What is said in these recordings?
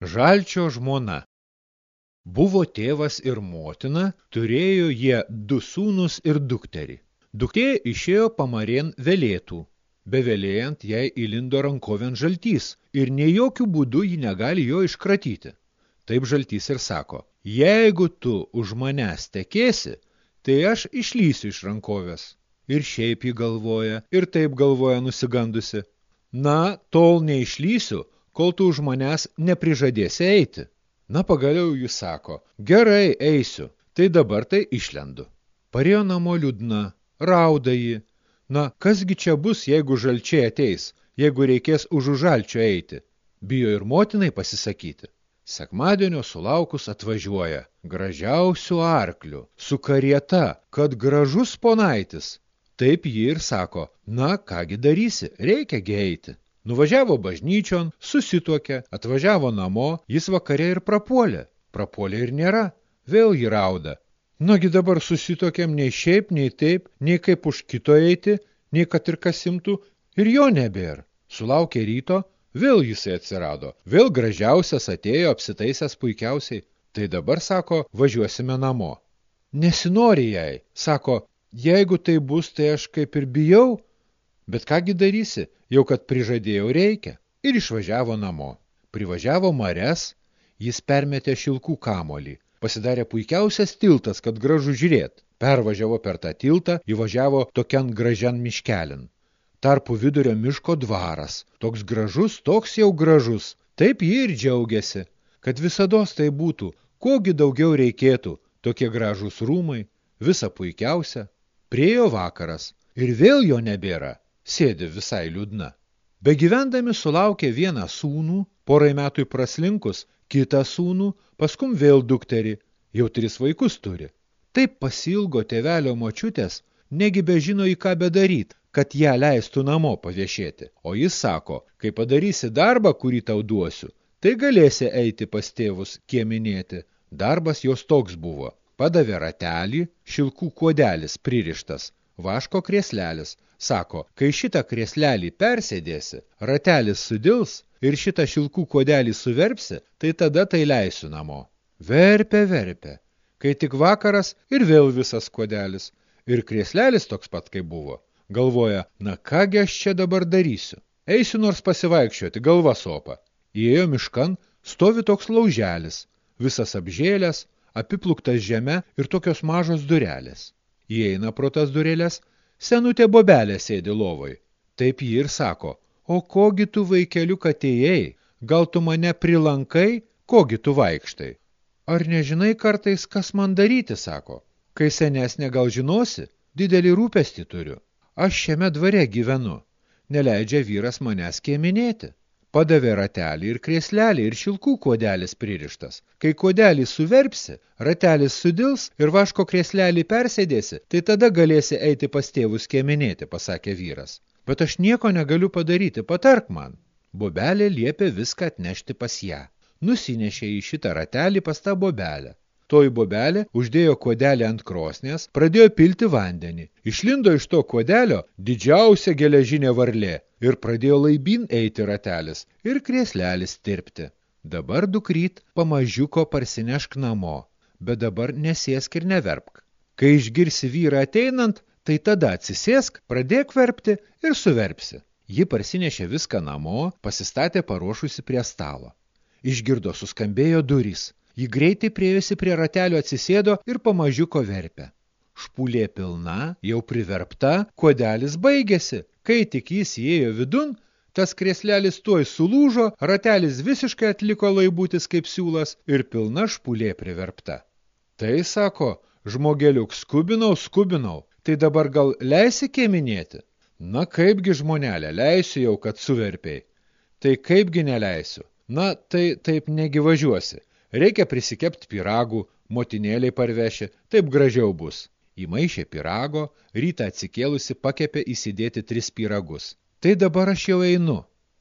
Žalčio žmona. Buvo tėvas ir motina, turėjo jie du sūnus ir dukterį. Duktė išėjo pamarien velėtų. Bevelėjant jai įlindo rankovien žaltys ir nei jokių būdų ji negali jo iškratyti. Taip žaltys ir sako, jeigu tu už manęs tekėsi, tai aš išlysiu iš rankovės. Ir šiaip jį galvoja, ir taip galvoja nusigandusi. Na, tol neišlysiu, kol tu už manęs neprižadėsi eiti. Na, pagaliau jūs sako, gerai, eisiu, tai dabar tai išlendu. Parėjo namo liūdna, rauda jį. Na, kasgi čia bus, jeigu žalčiai ateis, jeigu reikės už užalčio eiti? Bijo ir motinai pasisakyti. Sekmadienio sulaukus atvažiuoja, gražiausių arklių, su karieta, kad gražus ponaitis. Taip jį ir sako, na, kągi darysi, reikia geiti. Nuvažiavo bažnyčion, susituokė, atvažiavo namo, jis vakare ir prapuolė. Prapuolė ir nėra, vėl jį rauda. Nagi dabar susituokėm nei šiaip, nei taip, nei kaip už kito eiti, nei kad ir kas imtų, ir jo nebėr. Sulaukė ryto, vėl jisai atsirado, vėl gražiausias atėjo, apsitaisęs puikiausiai. Tai dabar, sako, važiuosime namo. Nesinori jai, sako, jeigu tai bus, tai aš kaip ir bijau, Bet kągi darysi, jau kad prižadėjau reikia. Ir išvažiavo namo. Privažiavo mares, jis permetė šilkų kamolį. Pasidarė puikiausias tiltas, kad gražu žiūrėt. Pervažiavo per tą tiltą, įvažiavo tokian gražian miškelin. Tarpu vidurio miško dvaras. Toks gražus, toks jau gražus. Taip jį ir džiaugiasi, kad visados tai būtų, kogi daugiau reikėtų, tokie gražūs rūmai, visa puikiausia. Priejo vakaras ir vėl jo nebėra sėdi visai liūdna. Begyvendami sulaukė vieną sūnų, porai metų praslinkus, kitą sūnų, paskum vėl dukterį, jau tris vaikus turi. Taip pasilgo tėvelio močiutės, negi bežino į ką bedaryt, kad ją leistų namo paviešėti. O jis sako, kai padarysi darbą, kurį tau duosiu, tai galėsi eiti pas tėvus kieminėti. Darbas jos toks buvo. Padavė ratelį, šilkų kuodelis pririštas, vaško krieslelis. Sako, kai šitą krieslelį persėdėsi, ratelis sudils ir šitą šilkų kodelį suverpsi, tai tada tai leisiu namo. Verpia, verpia. Kai tik vakaras ir vėl visas kodelis. Ir krieslelis toks pat, kaip buvo. Galvoja, na kągi aš čia dabar darysiu. Eisiu nors pasivaikščioti, galva sopa. Įėjo miškan, stovi toks lauželis, visas apžėlęs, apipluktas žeme ir tokios mažos durelės. Įeina pro tas durelės, senutė bobelė sėdi lovoj. Taip jį ir sako, o kogi tu vaikeliuk atėjai, gal tu mane prilankai, kogi tu vaikštai. Ar nežinai kartais, kas man daryti, sako. Kai senesnė gal žinosi, didelį rūpestį turiu. Aš šiame dvare gyvenu. Neleidžia vyras manęs kieminėti. Padavė ratelį ir krėslelį ir šilkų kuodelis pririštas. Kai kuodelį suverpsi, ratelis sudils ir vaško krėslelį persėdėsi, tai tada galėsi eiti pas tėvus kieminėti, pasakė vyras. Bet aš nieko negaliu padaryti, patark man. Bobelė liepė viską atnešti pas ją. Nusinešė į šitą ratelį pas tą bobelę. Toji bobelė uždėjo kuodelį ant krosnės, pradėjo pilti vandenį. Išlindo iš to kuodelio didžiausia geležinė varlė ir pradėjo laibin eiti ratelis ir krieslelis tirpti. Dabar dukryt pamažiuko parsinešk namo, bet dabar nesėsk ir neverpk. Kai išgirsi vyrą ateinant, tai tada atsisėsk, pradėk verpti ir suverpsi. Ji parsinešė viską namo, pasistatė paruošusi prie stalo. Išgirdo suskambėjo durys. Ji greitai priejusi prie ratelio atsisėdo ir pamažiuko verpė. Špulė pilna, jau priverpta, kodelis baigėsi. Kai tik jis įėjo vidun, tas kreslelis tuoj sulūžo, ratelis visiškai atliko laibutis kaip siūlas ir pilna špulė priverpta. Tai, sako, žmogeliuk, skubinau, skubinau, tai dabar gal leisi kėminėti? Na kaipgi žmonelė, leisiu jau, kad suverpiai. Tai kaipgi neleisiu? Na, tai taip negi važiuosi. Reikia prisikept piragų, motinėliai parveši, taip gražiau bus. Įmaišė pirago, rytą atsikėlusi pakepė įsidėti tris piragus. Tai dabar aš jau einu.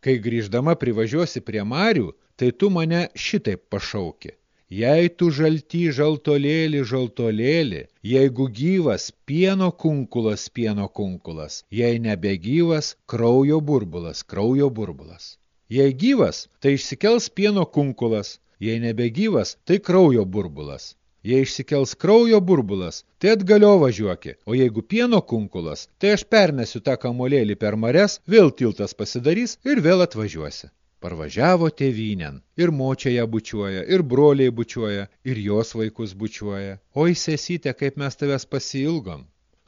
Kai grįždama privažiuosi prie marių, tai tu mane šitaip pašauki. Jei tu žalty žaltolėlį, žaltolėlį, jeigu gyvas, pieno kunkulas, pieno kunkulas, jei nebegyvas, kraujo burbulas, kraujo burbulas. Jei gyvas, tai išsikels pieno kunkulas, jei nebegyvas, tai kraujo burbulas. Jei išsikels kraujo burbulas, tai atgalio važiuoki, o jeigu pieno kunkulas, tai aš pernesiu tą kamolėlį per mares, vėl tiltas pasidarys ir vėl atvažiuosi. Parvažiavo tėvynėn, ir močia ją bučiuoja, ir broliai bučiuoja, ir jos vaikus bučiuoja. Oi, sesyte, kaip mes tavęs pasilgom.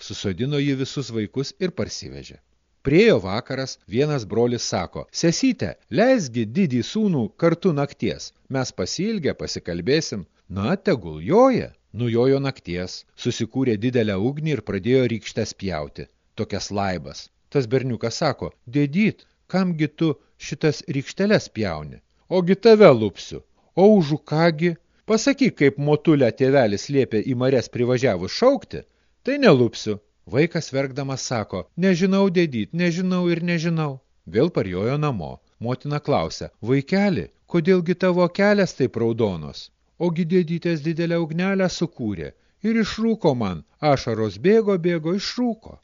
Susodino jį visus vaikus ir parsivežė. Priejo vakaras, vienas brolis sako, sesyte, leisgi didį sūnų kartu nakties, mes pasilgę, pasikalbėsim, Na, tegul joja. Nujojo nakties, susikūrė didelę ugnį ir pradėjo rykštę spjauti. Tokias laibas. Tas berniukas sako, dėdyt, kamgi tu šitas rykšteles pjauni? Ogi tave lupsiu. O užu kągi? Pasakyk, kaip motulę tėvelis liepė į marės privažiavus šaukti, tai nelupsiu. Vaikas verkdamas sako, nežinau, dėdyt, nežinau ir nežinau. Vėl parjojo namo. Motina klausia, vaikeli, kodėlgi tavo kelias taip raudonos? ogi dėdytės didelę ugnelę sukūrė ir išrūko man, ašaros bėgo, bėgo, išrūko.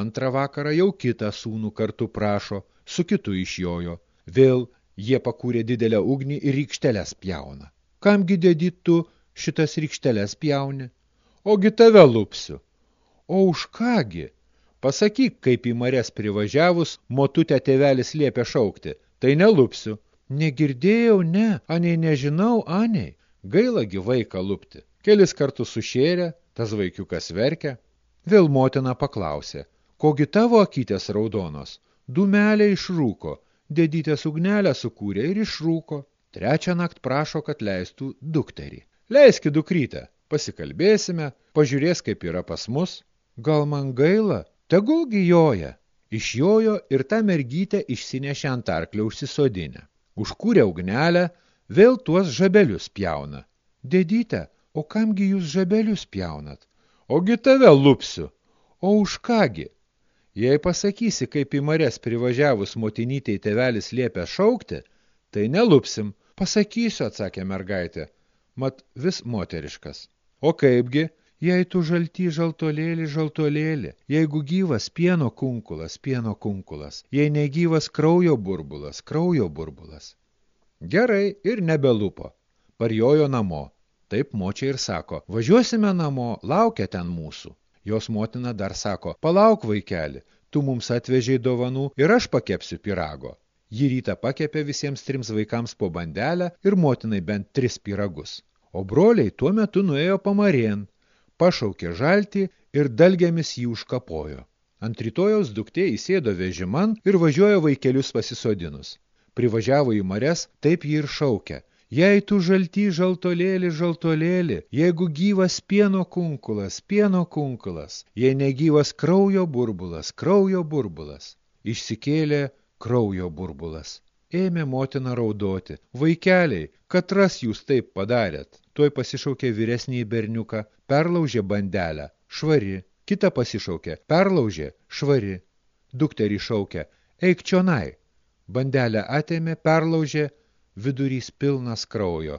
Antrą vakarą jau kitą sūnų kartu prašo, su kitu išjojo. Vėl jie pakūrė didelę ugnį ir rykšteles pjauna. Kamgi dėdyt tu šitas rykšteles pjauni? Ogi tave lupsiu. O už kągi? Pasakyk, kaip į marės privažiavus, motutę tėvelis liepė šaukti. Tai nelupsiu. Negirdėjau, ne, anei nežinau, anei. Gailagi vaiką lupti. Kelis kartus sušėrė, tas vaikiukas verkia. Vėl motina paklausė, kogi tavo akytės raudonos? Dumelė išrūko, dėdytės ugnelę sukūrė ir išrūko. Trečią nakt prašo, kad leistų dukterį. Leiski dukrytę, pasikalbėsime, pažiūrės, kaip yra pas mus. Gal man gaila? Tegul gijoja. Išjojo ir tą mergytę išsinešė ant arklio užsisodinę. Užkūrė ugnelę, vėl tuos žabelius pjauna. Dėdyte, o kamgi jūs žabelius pjaunat? Ogi tave lupsiu. O už kągi? Jei pasakysi, kaip į marės privažiavus motinytei tėvelis liepia šaukti, tai nelupsim. Pasakysiu, atsakė mergaitė. Mat vis moteriškas. O kaipgi? Jei tu žalty žaltolėlį, žaltolėlį, jeigu gyvas pieno kunkulas, pieno kunkulas, jei negyvas kraujo burbulas, kraujo burbulas. Gerai ir nebelupo. Parjojo namo. Taip močia ir sako, važiuosime namo, laukia ten mūsų. Jos motina dar sako, palauk vaikeli, tu mums atvežiai dovanų ir aš pakepsiu pirago. Ji rytą pakepė visiems trims vaikams po bandelę ir motinai bent tris piragus. O broliai tuo metu nuėjo pamarien, pašaukė žaltį ir dalgėmis jį užkapojo. Ant rytojaus duktė įsėdo vežiman ir važiuoja vaikelius pasisodinus. Privažiavo į mares, taip jį ir šaukia. Jei tu žalty žaltolėlį, žaltolėlį, jeigu gyvas pieno kunkulas, pieno kunkulas, jei negyvas kraujo burbulas, kraujo burbulas. Išsikėlė kraujo burbulas. Ėmė motina raudoti. Vaikeliai, katras jūs taip padarėt? Tuoj pasišaukė vyresnį berniuką, perlaužė bandelę, švari. Kita pasišaukė, perlaužė, švari. Dukterį šaukė, eik čionai, Bandelę atėmė, perlaužė, vidurys pilnas kraujo,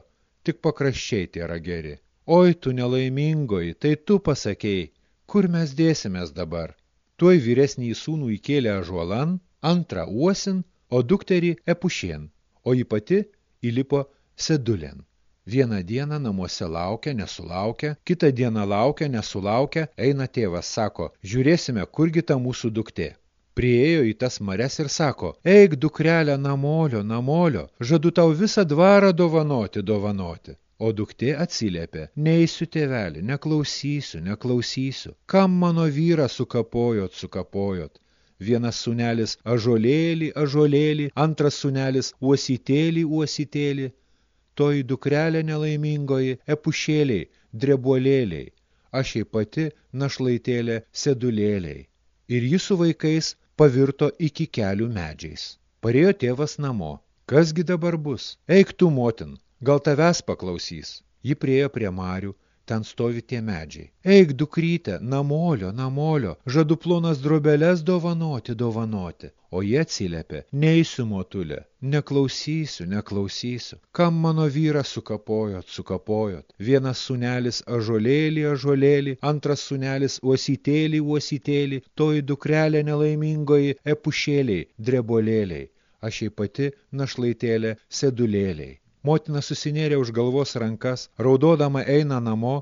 tik pakraščiai tėra geri. Oi, tu nelaimingoji, tai tu pasakėjai, kur mes dėsimės dabar? Tuoj vyresnį sūnų įkėlė ažuolan, antrą uosin, o dukterį epušien, o ji pati įlipo sedulien. Vieną dieną namuose laukia, nesulaukia, kitą dieną laukia, nesulaukia, eina tėvas, sako, žiūrėsime, kurgi ta mūsų duktė prieėjo į tas mares ir sako, eik dukrelę namolio, namolio, žadu tau visą dvarą dovanoti, dovanoti. O duktė atsiliepė, neįsiu tėvelį, neklausysiu, neklausysiu. Kam mano vyrą sukapojot, sukapojot? Vienas sunelis ažolėlį, ažolėlį, antras sunelis uosytėlį, uosytėlį. Toji dukrelė nelaimingoji, epušėliai, drebuolėliai, aš jai pati našlaitėlė sedulėliai. Ir ji su vaikais pavirto iki kelių medžiais. Parėjo tėvas namo. Kasgi dabar bus? Eik tu, motin, gal tavęs paklausys. Ji priejo prie marių, ten stovi tie medžiai. Eik, dukryte, namolio, namolio, žadu plonas drobeles dovanoti, dovanoti. O jie atsiliepė, neįsiu motulė, neklausysiu, neklausysiu. Kam mano vyrą sukapojot, sukapojot? Vienas sunelis ažolėlį, ažolėlį, antras sunelis uosytėlį, uosytėlį, toji dukrelė nelaimingoji, epušėliai, drebolėliai. aš jai pati našlaitėlė sedulėliai. Motina susinėrė už galvos rankas, raudodama eina namo,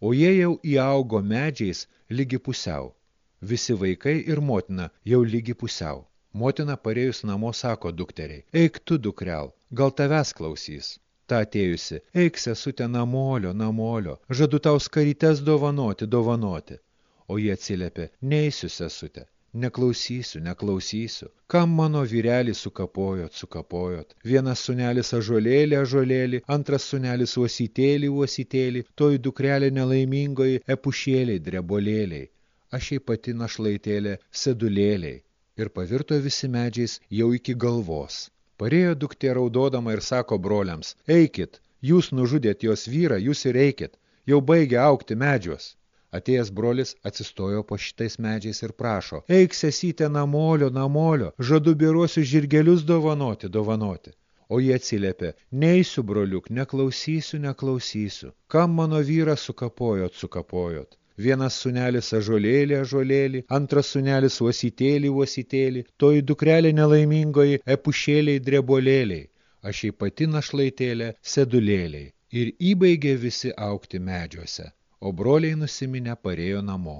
o jie jau įaugo medžiais lygi pusiau. Visi vaikai ir motina jau lygi pusiau. Motina parėjus namo sako dukteriai, eik tu dukrel, gal tavęs klausys ta atėjusi, eik sesutė namolio, namolio, žadu tau skarytes dovanoti, dovanoti. O jie atsiliepė, neįsiu sesutė, neklausysiu, neklausysiu. Kam mano vyrelį sukapojot, sukapojot? Vienas sunelis ažolėlį, ažolėlį, antras sunelis uosytėlį, uosytėlį, toji dukrelė nelaimingoji, epušėliai, drebolėliai. Aš jai pati našlaitėlė, sedulėliai. Ir pavirto visi medžiais jau iki galvos. Parėjo duktė raudodama ir sako broliams, eikit, jūs nužudėt jos vyrą, jūs ir eikit, jau baigia aukti medžiuos. Atėjęs brolis atsistojo po šitais medžiais ir prašo, eik sesytė namolio, namolio, žadu biruosiu žirgelius dovanoti, dovanoti. O jie atsiliepė, neįsiu broliuk, neklausysiu, neklausysiu. Kam mano vyrą sukapojot, sukapojot? Vienas sunelis ažolėlį, ažolėlį, antras sunelis uosytėlį, uosytėlį, toji dukrelė nelaimingoji, epušėliai, drebolėliai, aš jai pati našlaitėlė, sedulėliai. Ir įbaigė visi aukti medžiuose, o broliai nusiminę parėjo namo.